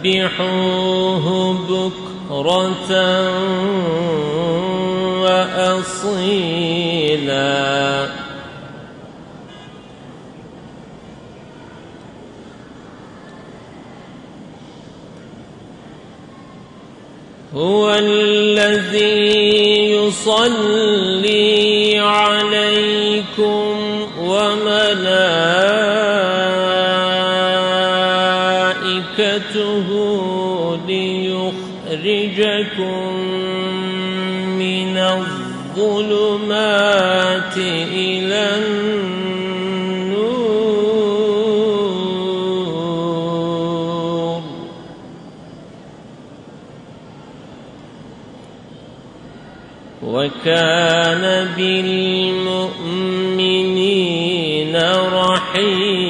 وسبحوه بكرة وأصيلا. هو الذي يصلي عليكم وملائكته ليخرجكم من الظلمات إلى النور. وكان بالمؤمنين رحيما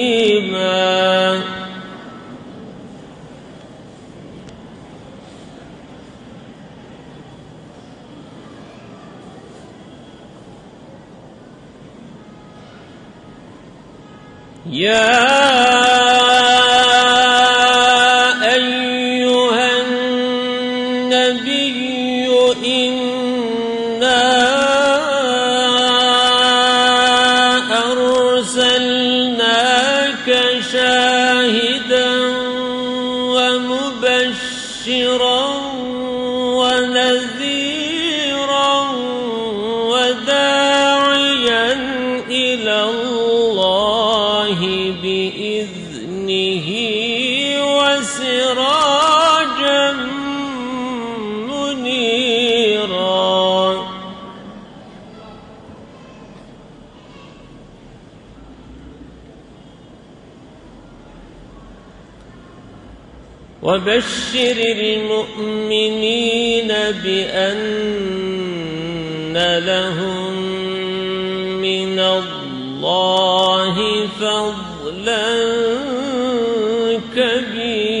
يا أيها النبي إنا أرسلناك شاهدا ومبشرا وسراجا منيرا. وبشر المؤمنين بأن لهم من الله فضلا كبيرا.